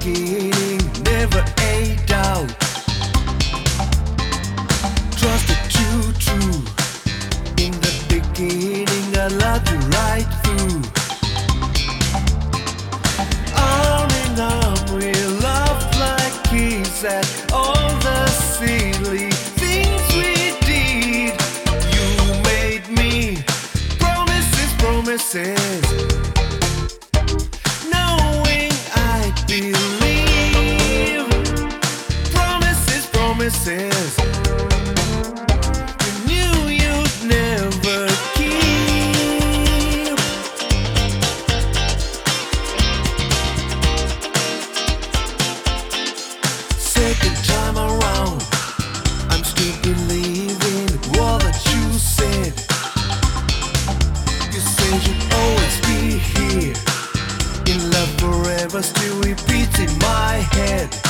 beginning, never a doubt. Trusted you true. In the beginning, I loved you right through. Promises, promises. You knew you'd never keep. Second time around, I'm still believing all that you said. You said you'd always be here. In love forever still repeats in my head.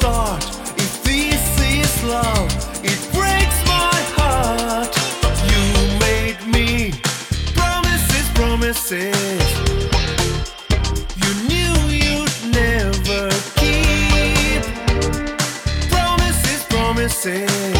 start. If this is love, it breaks my heart. You made me promises, promises. You knew you'd never keep promises, promises.